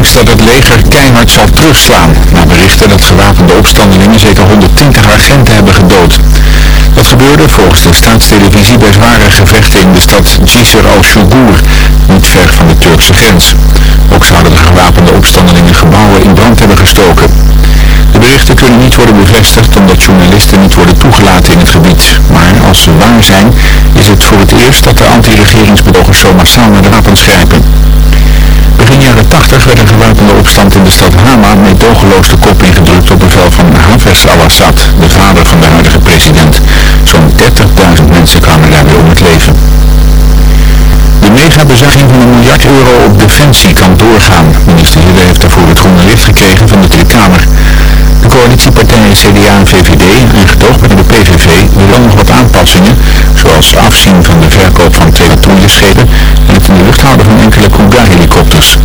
dat het leger keihard zal terugslaan, na berichten dat gewapende opstandelingen zeker 120 agenten hebben gedood. Dat gebeurde volgens de staatstelevisie bij zware gevechten in de stad Jisr al-Shugur, niet ver van de Turkse grens. Ook zouden de gewapende opstandelingen gebouwen in brand hebben gestoken. De berichten kunnen niet worden bevestigd omdat journalisten niet worden toegelaten in het gebied. Maar als ze waar zijn, is het voor het eerst dat de anti-regeringsbedogers zo massaal naar de wapens grijpen. Begin jaren 80 werd een gewapende opstand in de stad Hama met de kop ingedrukt op bevel van Hafez al-Assad, de vader van de huidige president. Zo'n 30.000 mensen kwamen daarbij om het leven. De megabezuiniging van een miljard euro op defensie kan doorgaan. Minister Hille heeft daarvoor het groene licht gekregen van de Tweede Kamer. De coalitiepartijen CDA en VVD, ingedoogd bij de PVV, willen nog wat aanpassingen, zoals afzien van de verkoop van twee patrouilleschepen en het in de lucht houden van enkele Cougar-helikopters.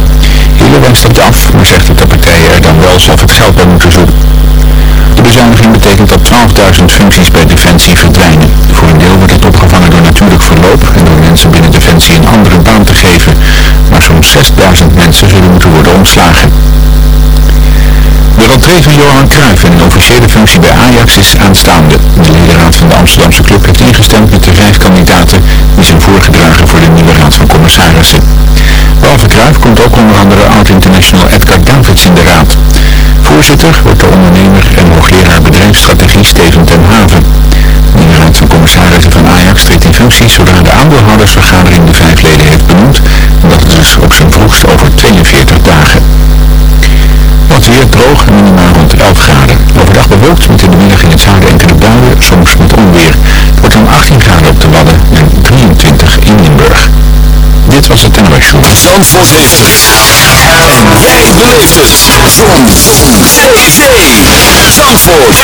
Hille wijst af, maar zegt dat de partijen er dan wel zelf het geld bij moeten zoeken. De bezuiniging betekent dat 12.000 functies bij Defensie verdwijnen. Voor een deel wordt het opgevangen door natuurlijk verloop en door mensen binnen Defensie een andere baan te geven. Maar zo'n 6.000 mensen zullen moeten worden ontslagen. De rentree Johan Cruijff in een officiële functie bij Ajax is aanstaande. De ledenraad van de Amsterdamse club heeft ingestemd met de vijf kandidaten die zijn voorgedragen voor de nieuwe raad van commissarissen. Behalve Cruijff komt ook onder andere oud-international Edgar Davids in de raad. Voorzitter wordt de ondernemer en hoogleraar bedrijfsstrategie Steven ten Haven. De nieuwe raad van commissarissen van Ajax treedt in functie zodra de aandeelhoudersvergadering de vijf leden heeft benoemd. En dat is dus op zijn vroegst over 42 dagen. Wat weer droog en minimaal rond 11 graden. Overdag bewolkt met in de middag in het zuiden enkele buien, soms met onweer. Het wordt dan 18 graden op de Wadden en 23 in Limburg. Dit was het NOS Show. Zandvoort heeft het. En jij beleeft het. Zon. Zee. Zee. Zandvoort.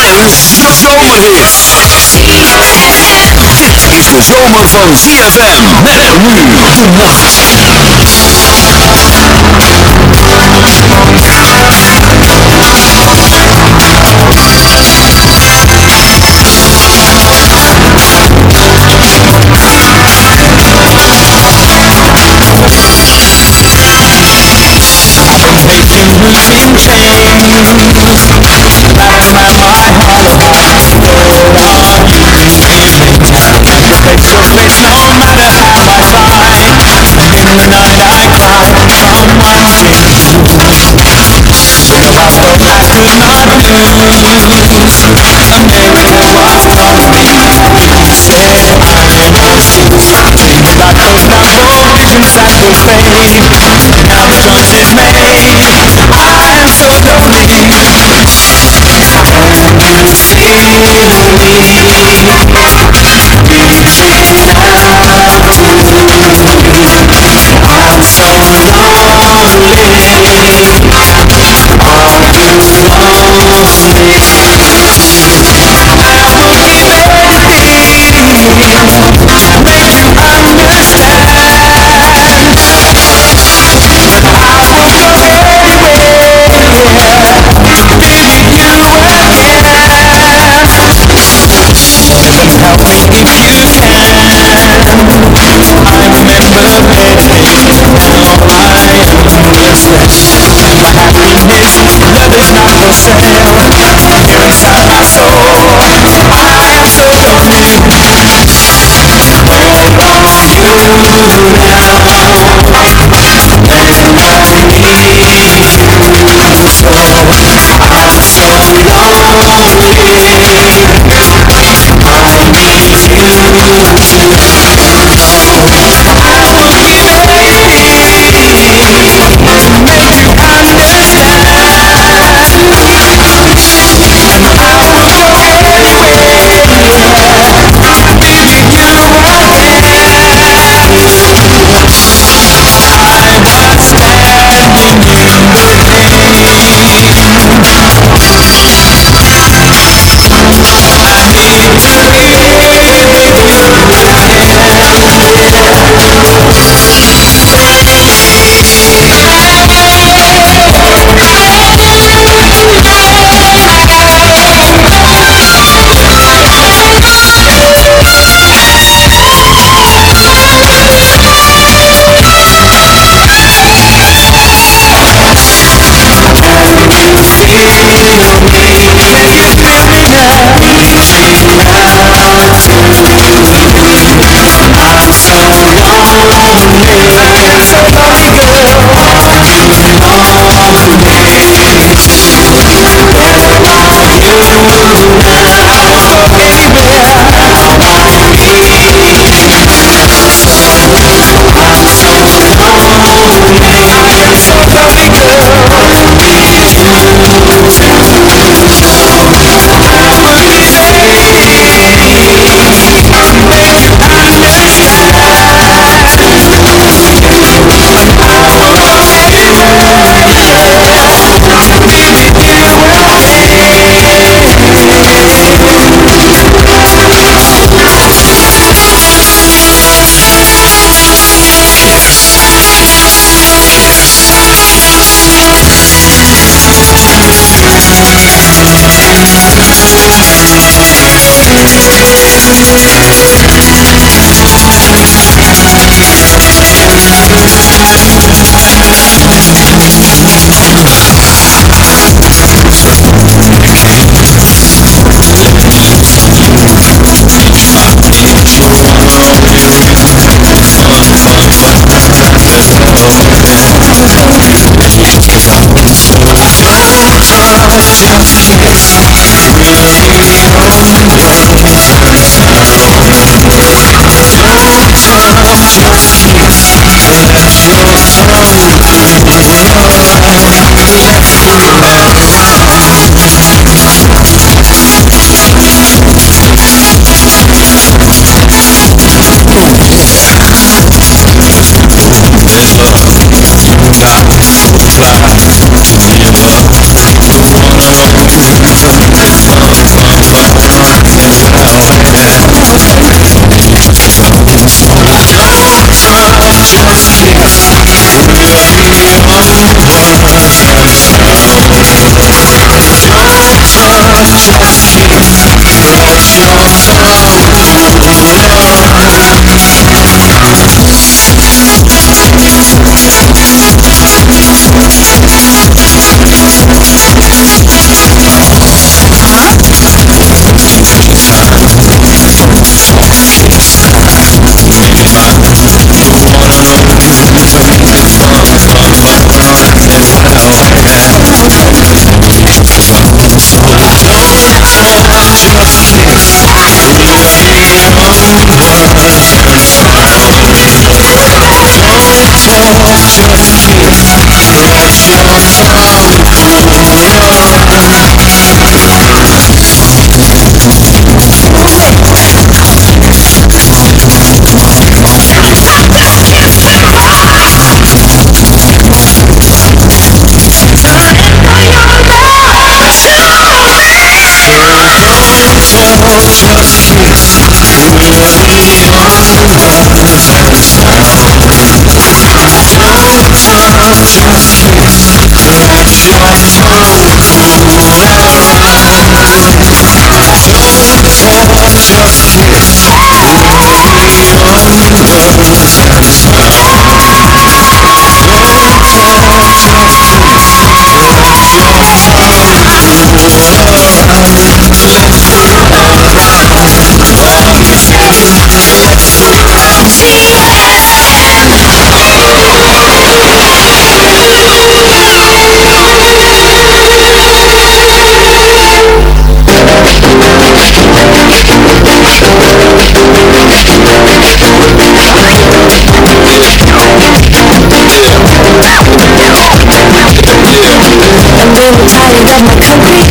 Een zomerhit. Dit is de zomer van ZFM. Met nu de nacht. you. know me Let's go.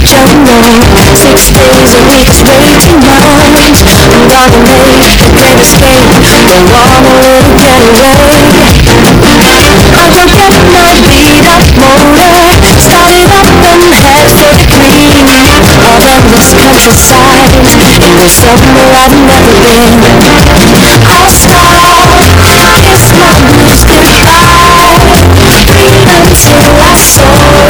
And Six days a week straight tonight I'm gonna make a great escape Go on a little getaway I will get my beat up motor Start up and head for the green on this countryside go somewhere I've never been I'll kiss my blues goodbye until I soar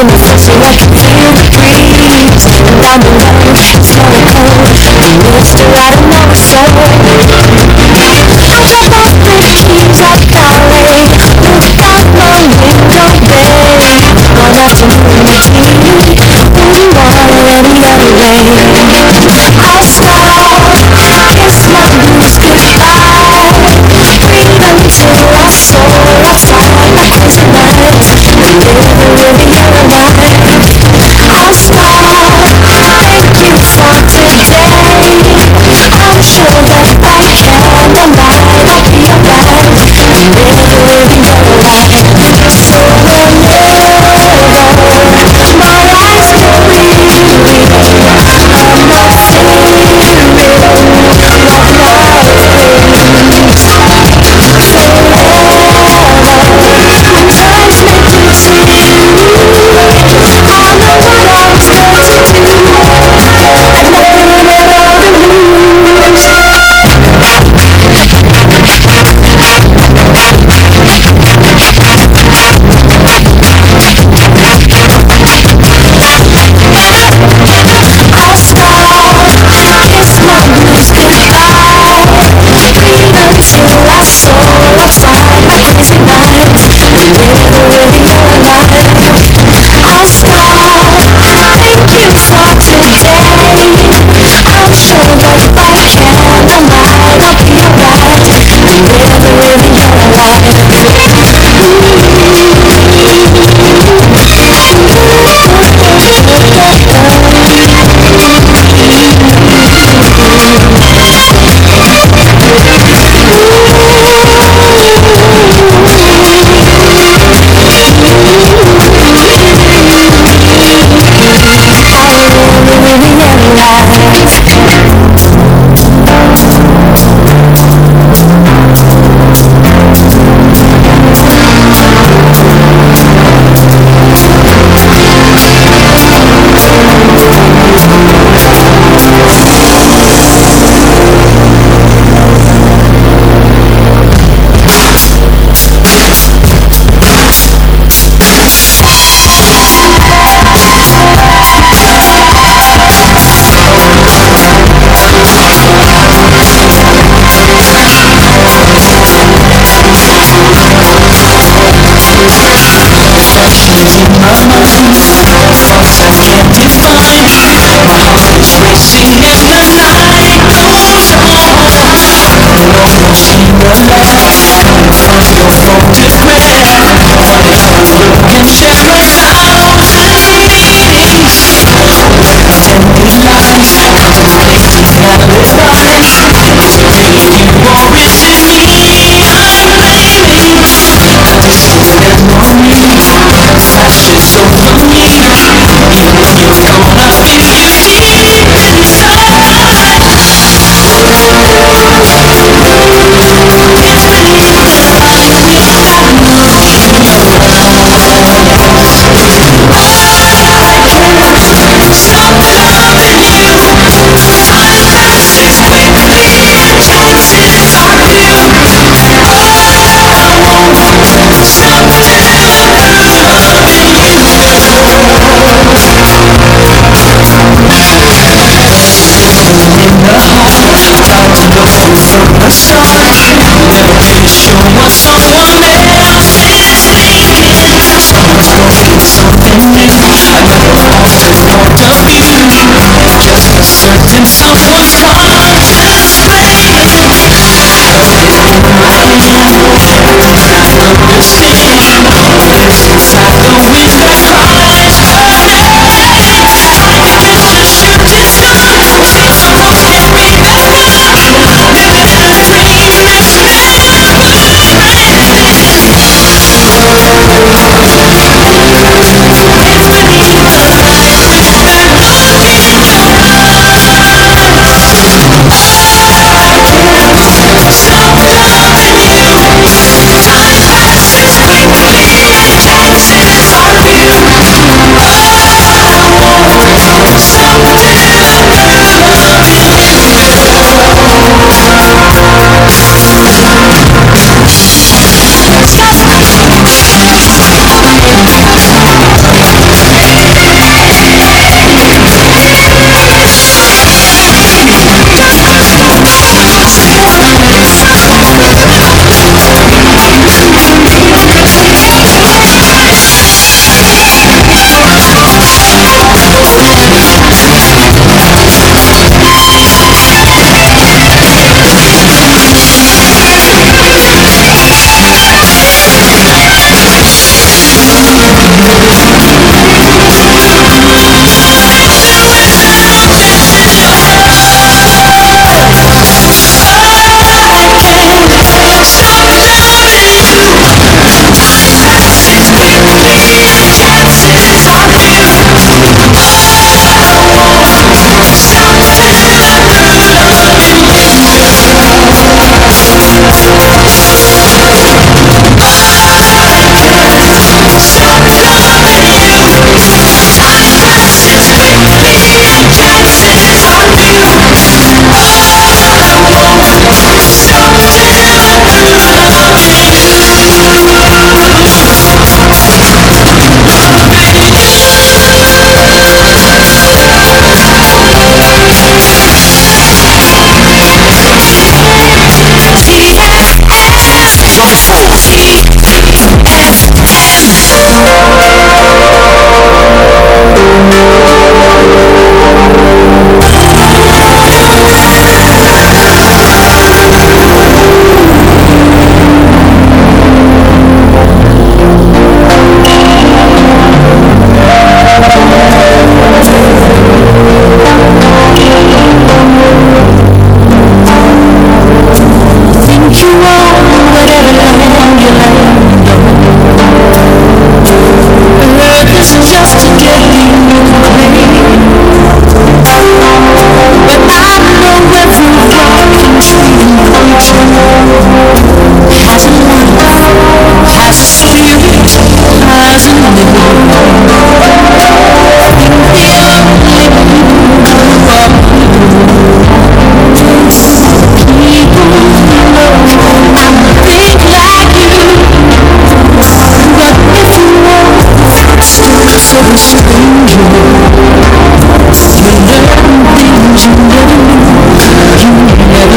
in the I can feel the breeze And I'm alone, it's so cold The words do I don't know what's so Look on the keys of Cali, Look out my window, babe One afternoon with me Would you want any other way? I smile, kiss my blues goodbye Breathe until I soar Outside, my I'm living, living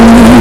you.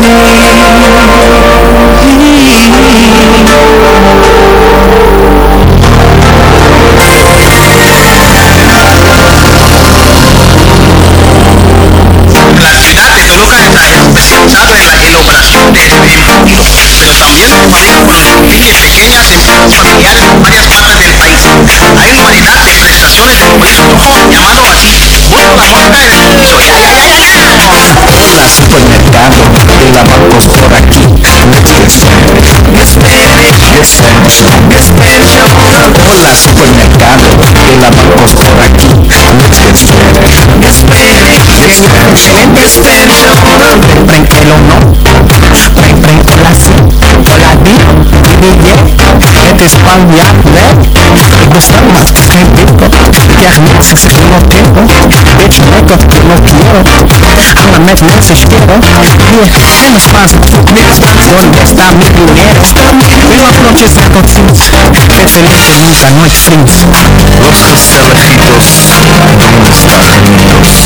me. Het is Spanjaard, nee. Ik bestel maar, geen. Ik krijg niks, ik zeg no tengo. Bitch, lekker, no quiero. Hangen met mensen, sterren. Hier, en de Spaanse troep. Donde está mi dinero? Buenas noches a todos. Felipe nunca, nooit vriend. Los gezelligitos, donde está genitos?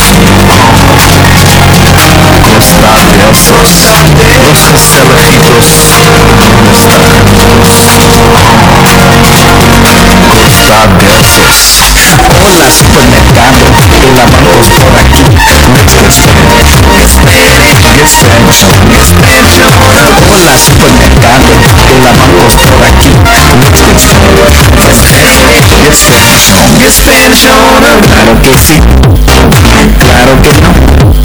¿Dónde está? Los esqueletos. ¿Dónde están? Hola, supermercado. La vamos por aquí. Despecho. Hola, supermercado. La vamos por aquí. Despecho. Despecho. Claro que sí. Claro que no.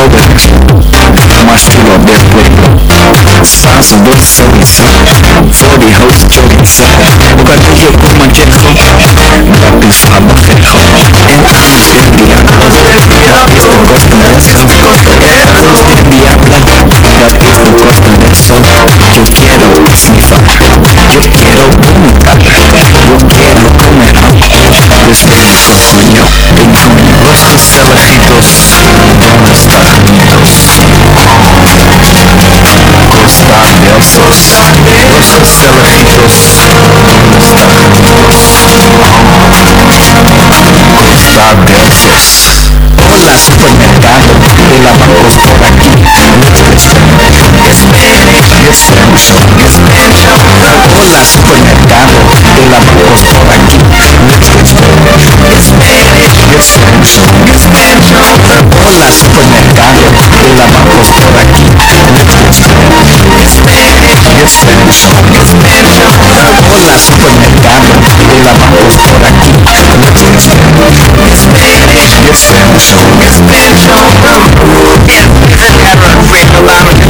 Más chulo del pueblo. Salsa dulce chorizo, voor die hoofd chorizo. Bocadillo con manchejo, supermercados, de la vamos por aquí. No tienes que it's Spanish, your Spanish, your Spanish, your Spanish, your Spanish, your Spanish, your it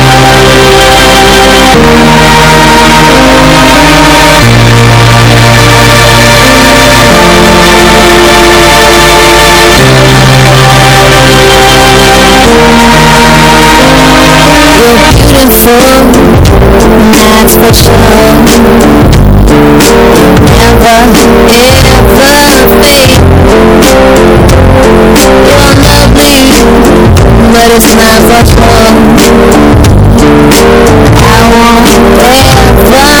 for sure. Never, ever fade. You're lovely, but it's not for sure. I won't ever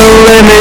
the limit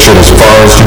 it as far as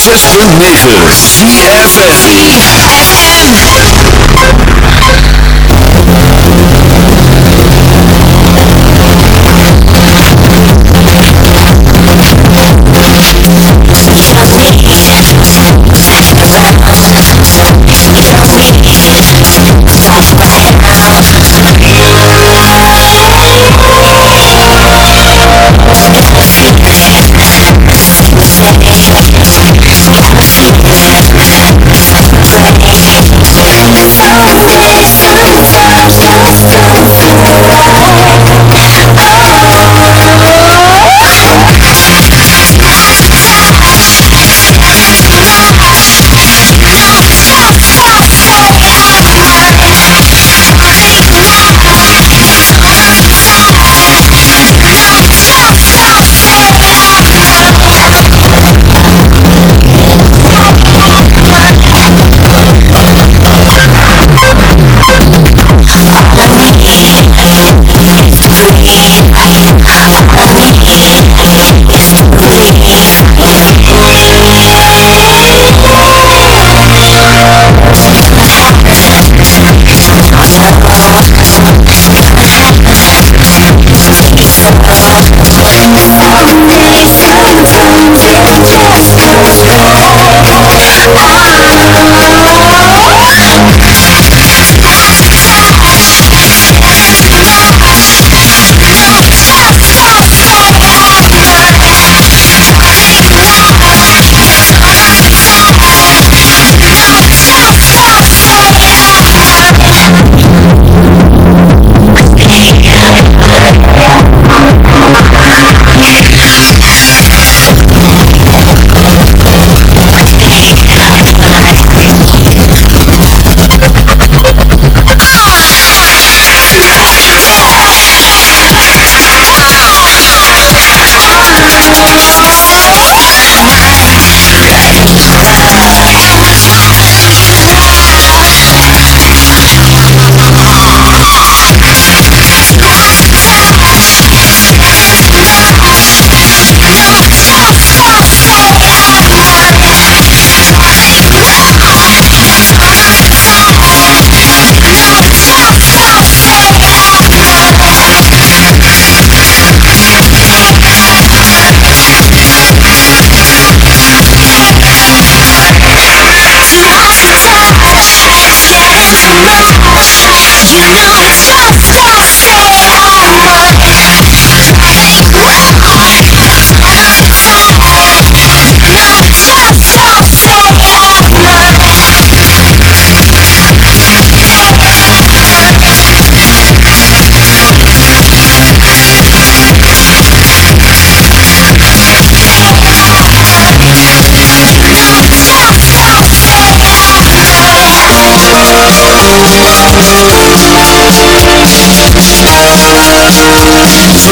106.9 CFFM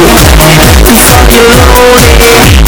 It's fucking lonely